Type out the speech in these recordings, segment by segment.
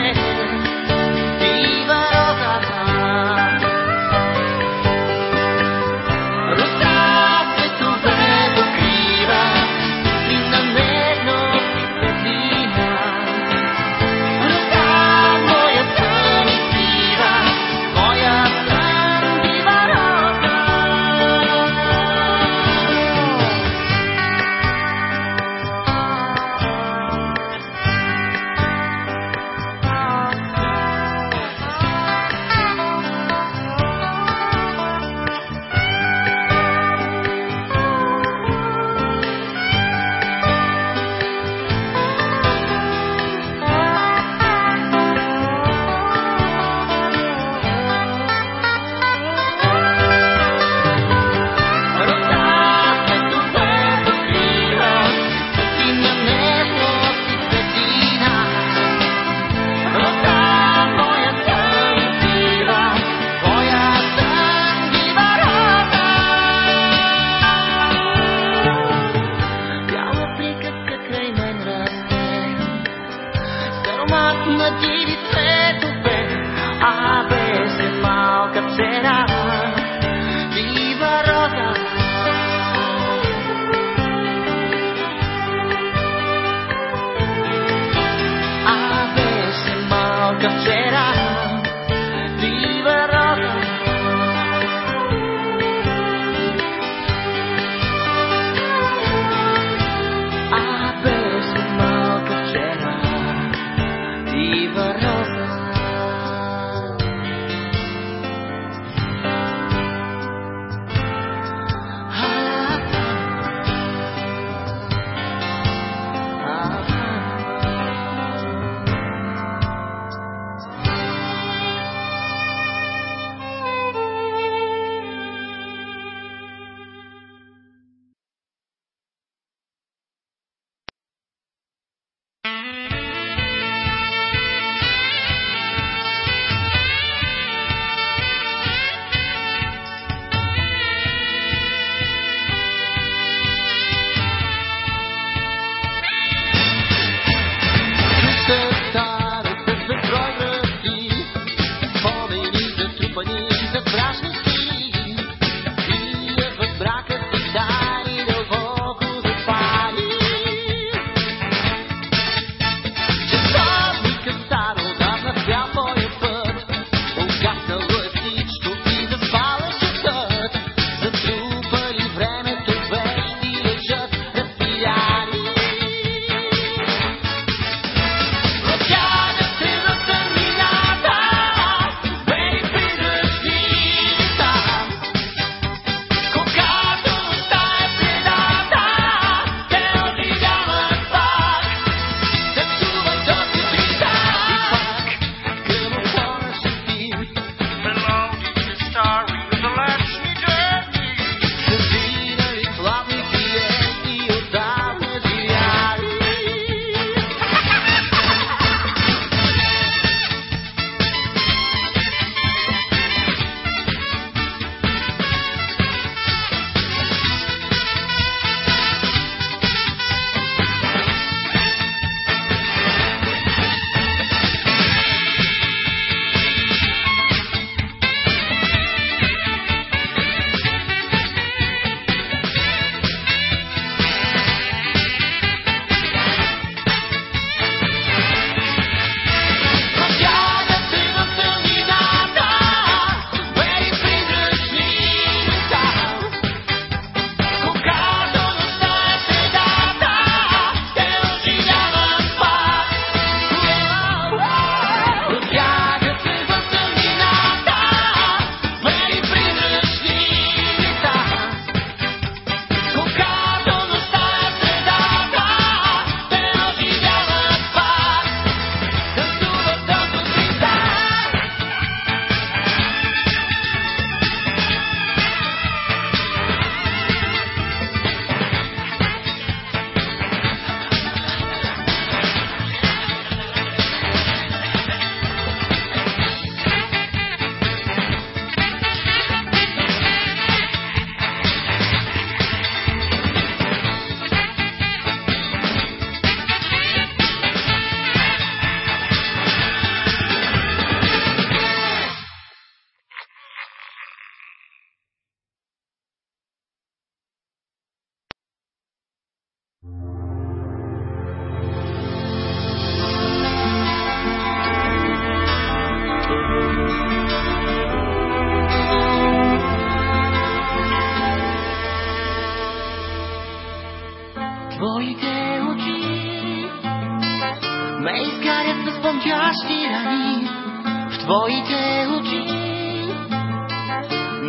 me.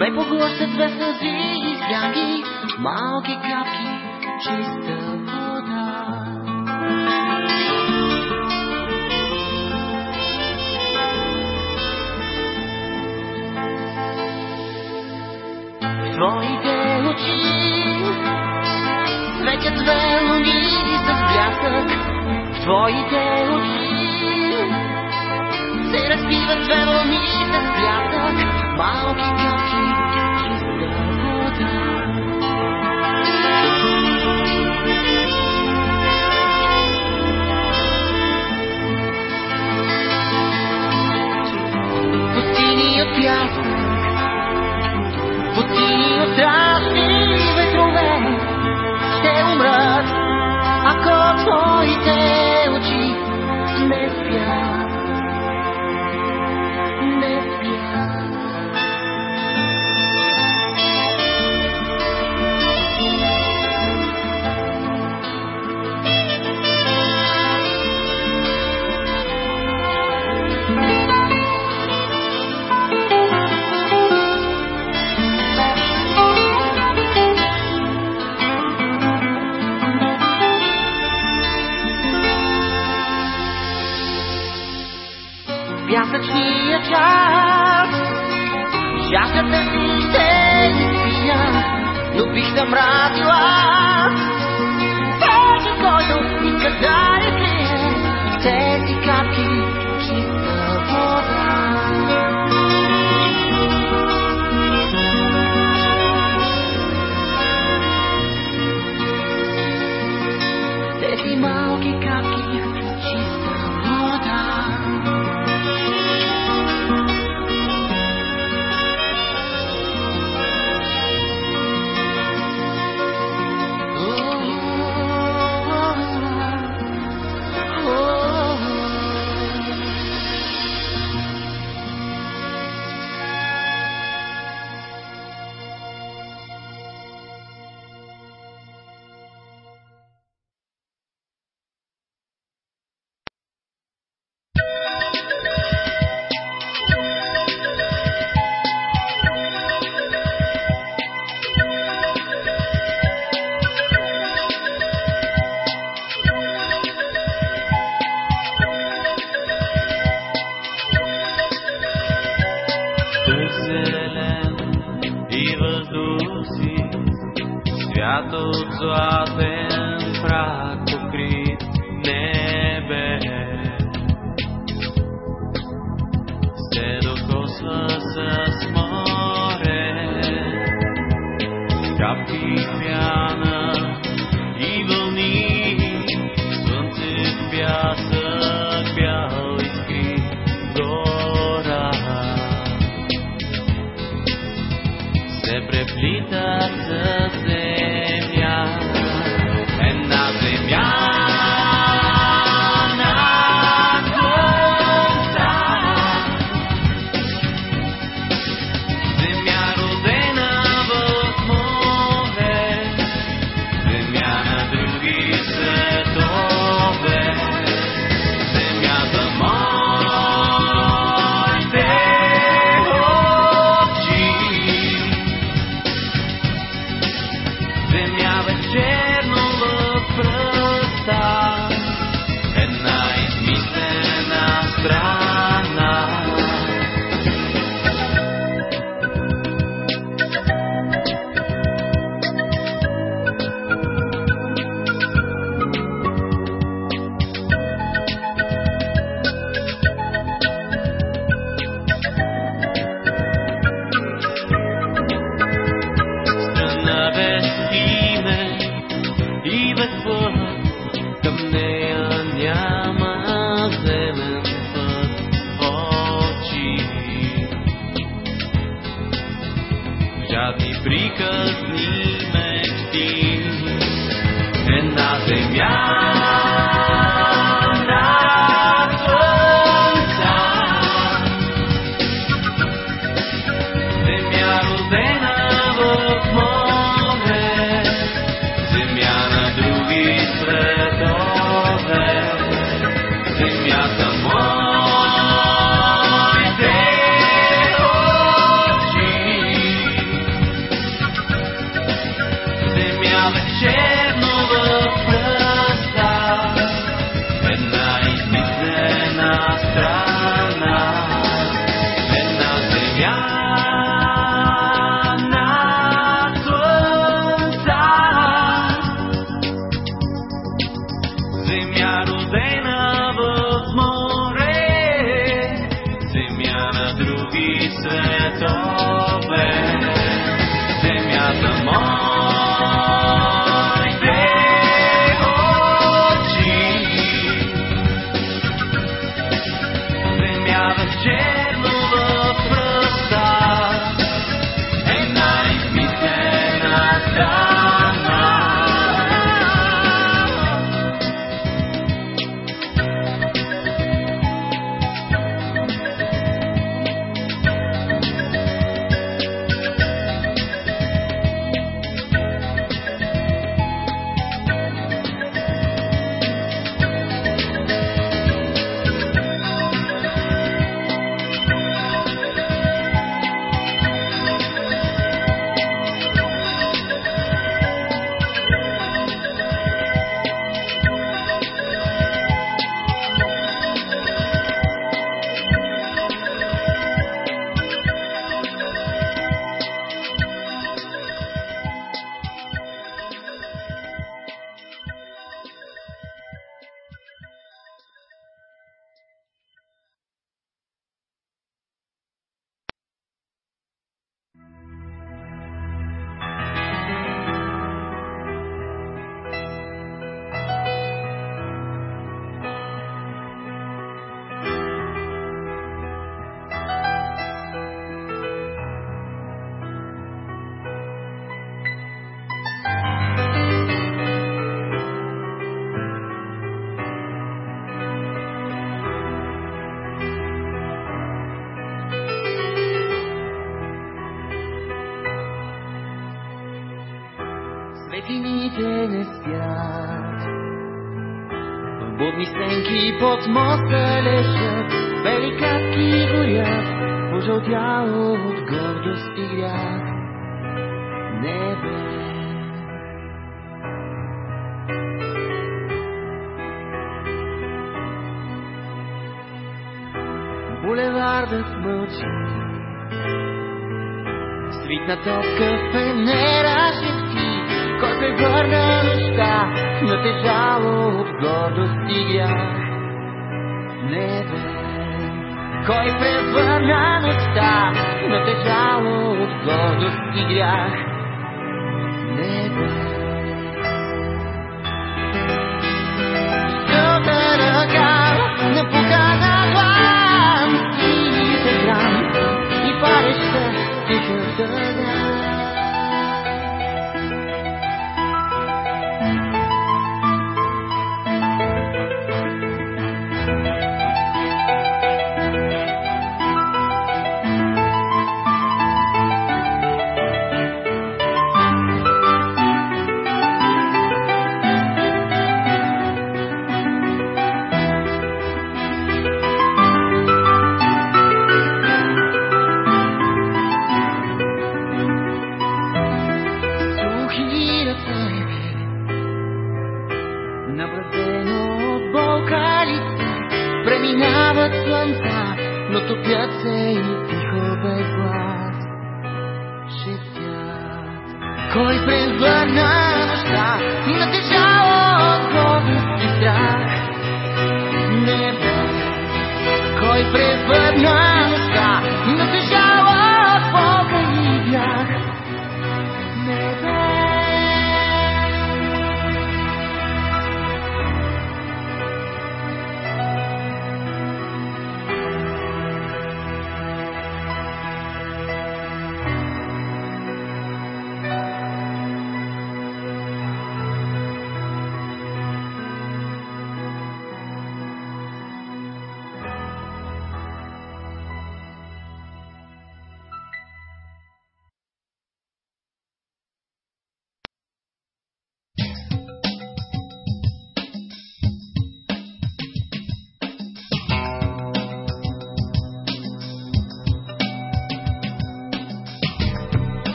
ме поглощат две сълзи и сянки, малки капки, чиста вода. Твоите очи светят две луни с блясък. В твоите очи се разбиват две луни с блясък. Малки капки confiar. Vou te encontrar. пясъчния час. Жаждата си се изпия, но бих намразила. път. Будни стенки под моста лежат, бели капки горят, пожълтяло от гордост и грях. Небе. Булевардът мълчи, свитна топка в пенера се върна нощта, натежало от гордост и Не Небе, кой превърна нощта, натежало от гордост и грях.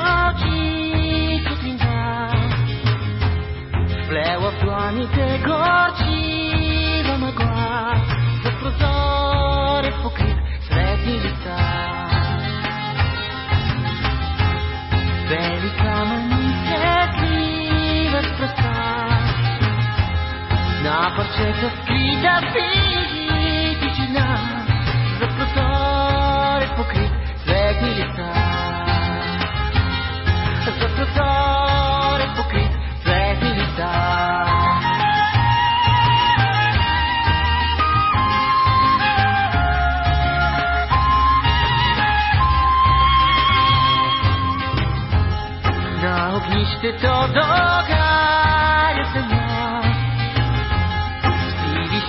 Очи сутринта. Сплела в за прозорец покрит светни лица. Бели камъни светливат в пръста, на парчета скрита си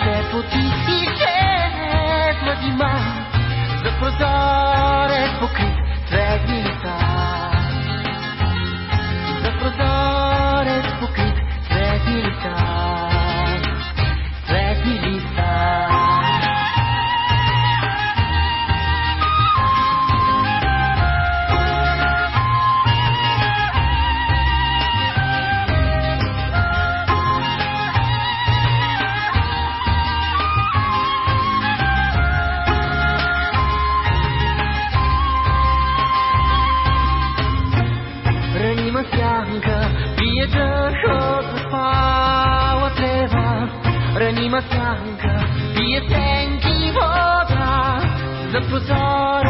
се потиси се младима. За прозорец покрит светни за прозорец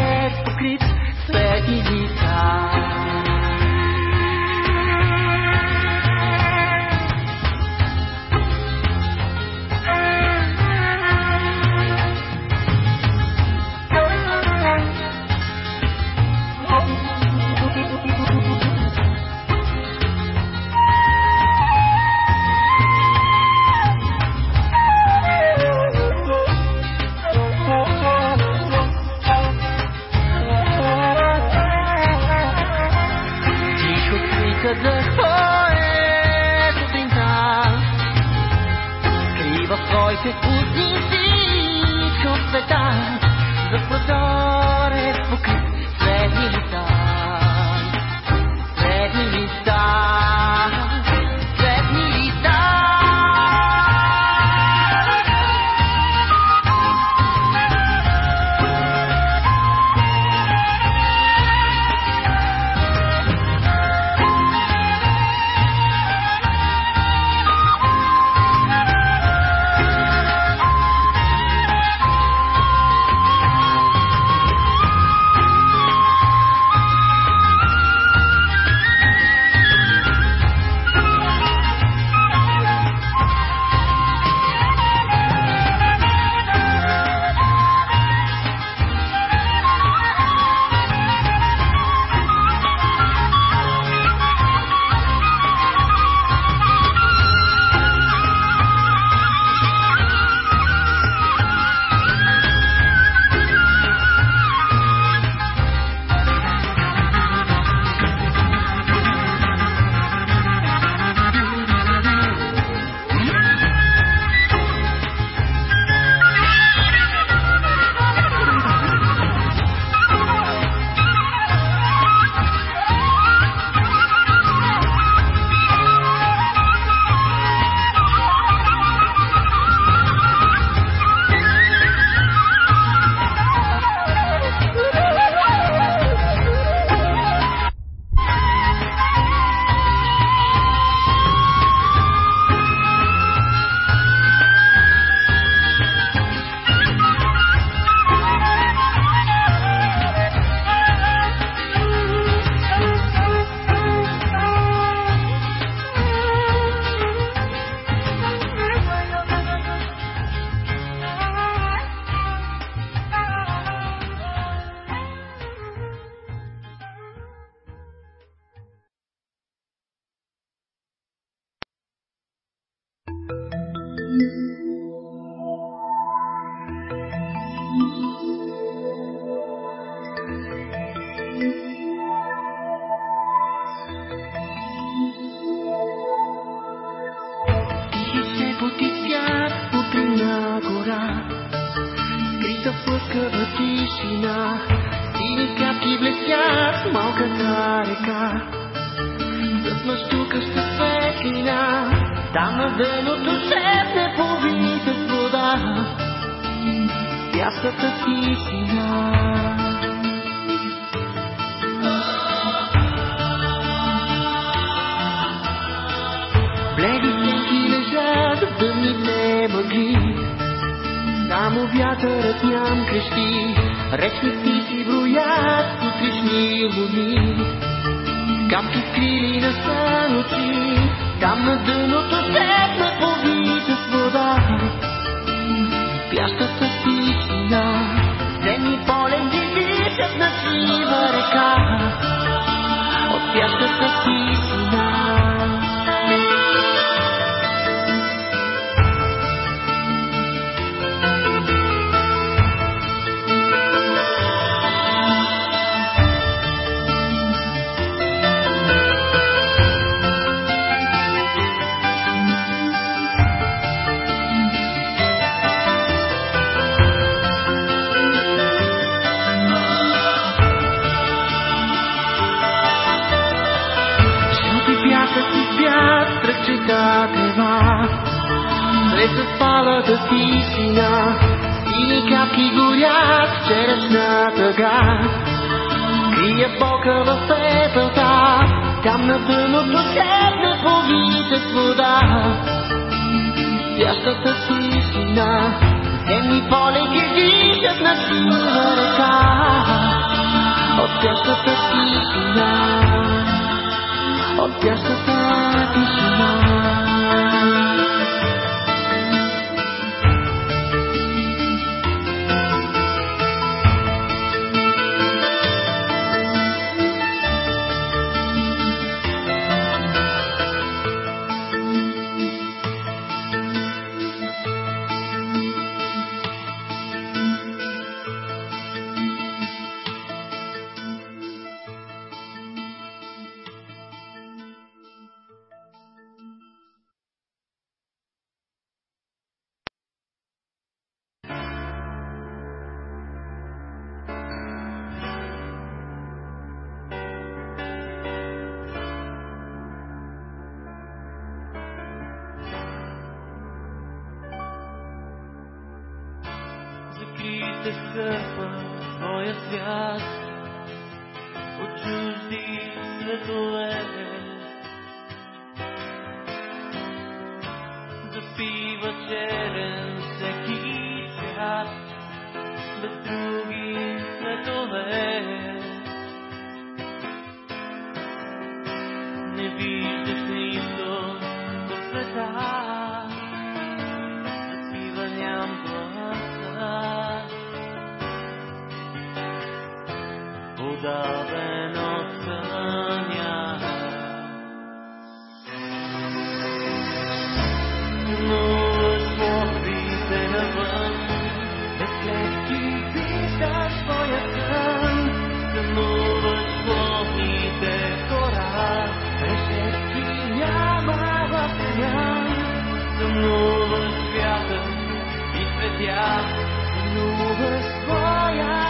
изчерпа моя свят от чужди светове. Запива черен всеки свят без други светове. много свята и светя, много своя.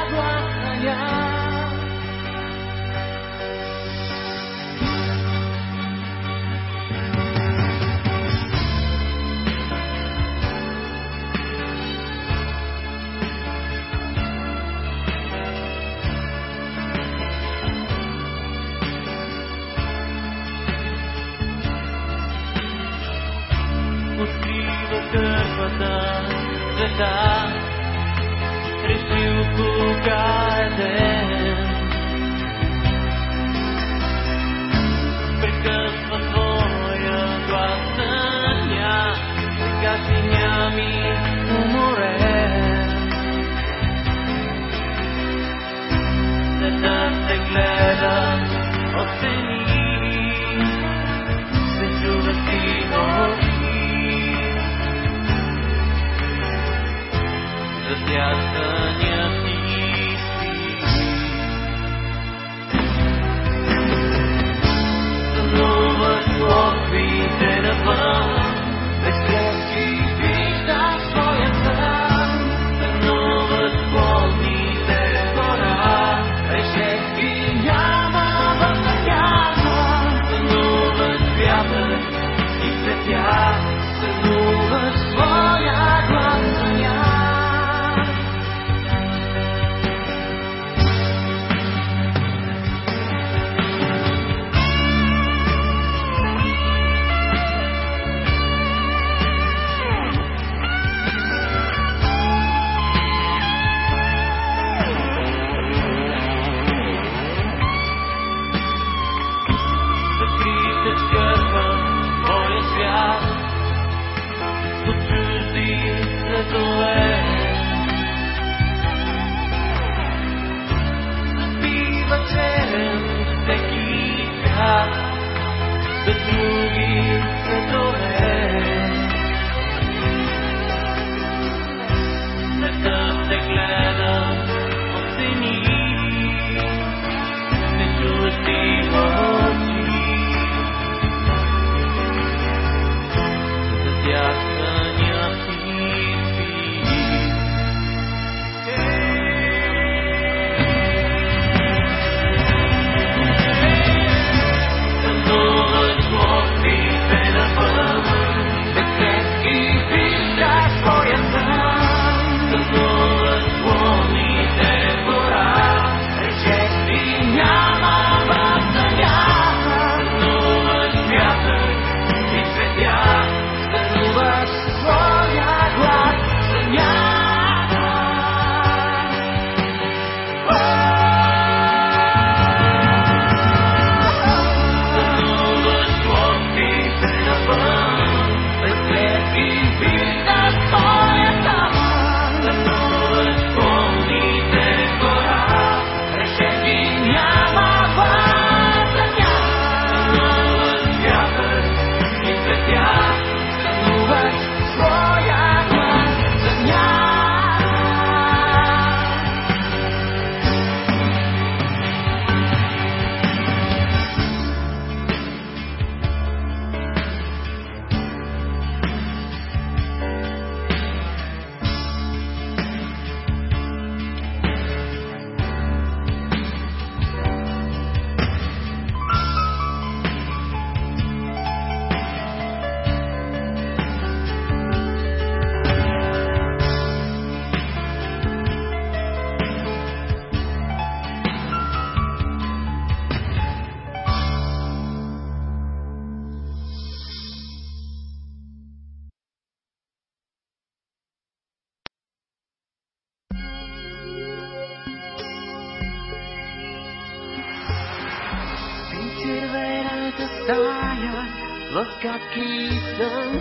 В капки сън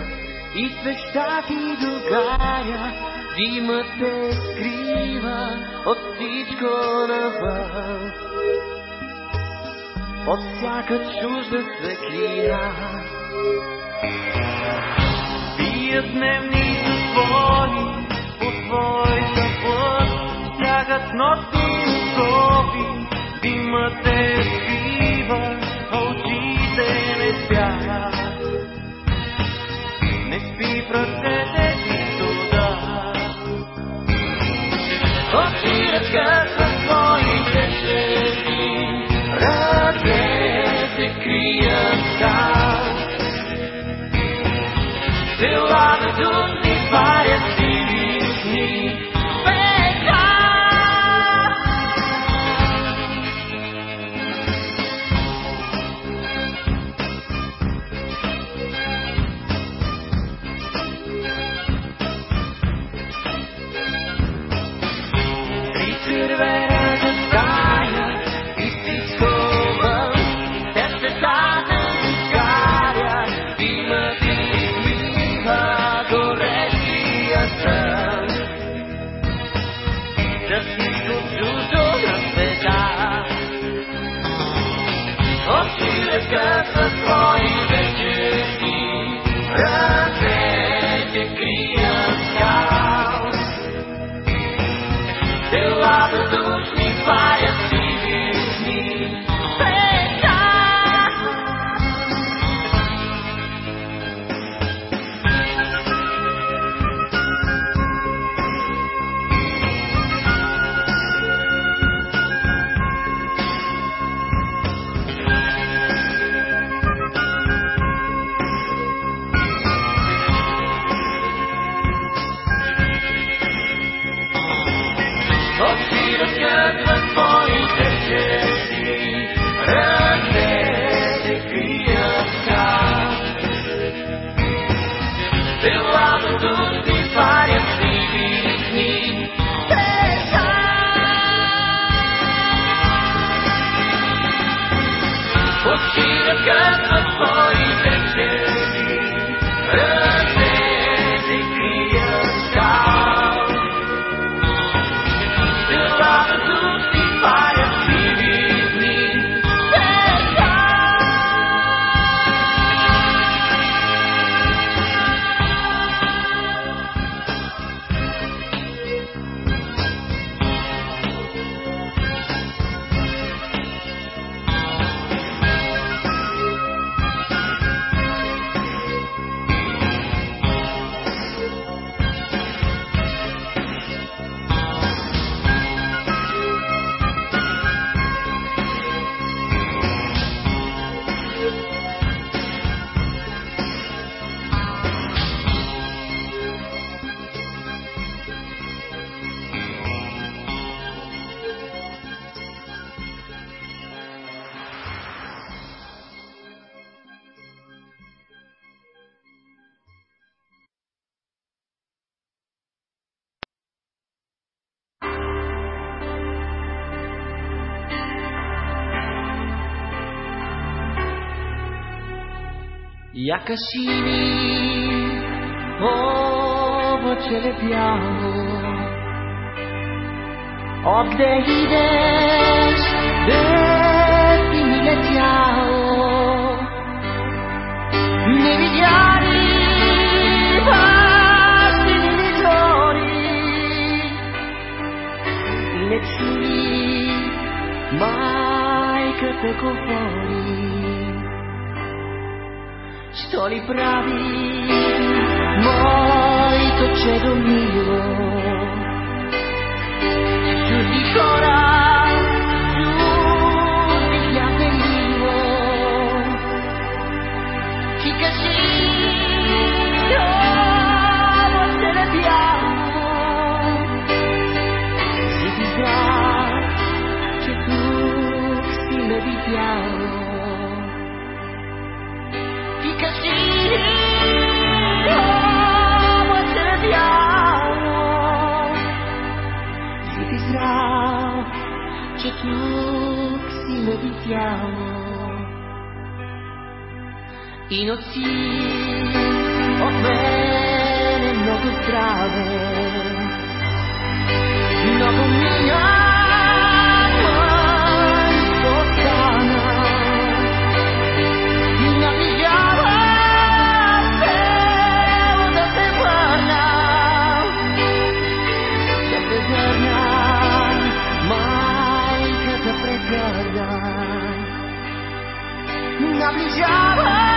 и свеща ти догаря, димът те скрива от всичко навън. От всяка чужда светлина. Бият дневни затвори по твоята плът, стягат нощни скоби, димът те скрива, Till I'm done. Очи разкъсват Якаши ми облаче лепяло, Отде идеш, де си ми летяло, не видя ли бащини зори, и Що ли прави моето чедо мило? Чужди хора, sappiamo. I notti o bene, no strade, no con job.